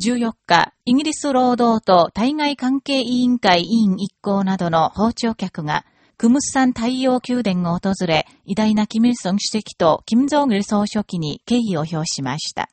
14日、イギリス労働党対外関係委員会委員一行などの訪朝客が、クムスサン太陽宮殿を訪れ、偉大なキム・イソン主席とキム・ジョン・ル総書記に敬意を表しました。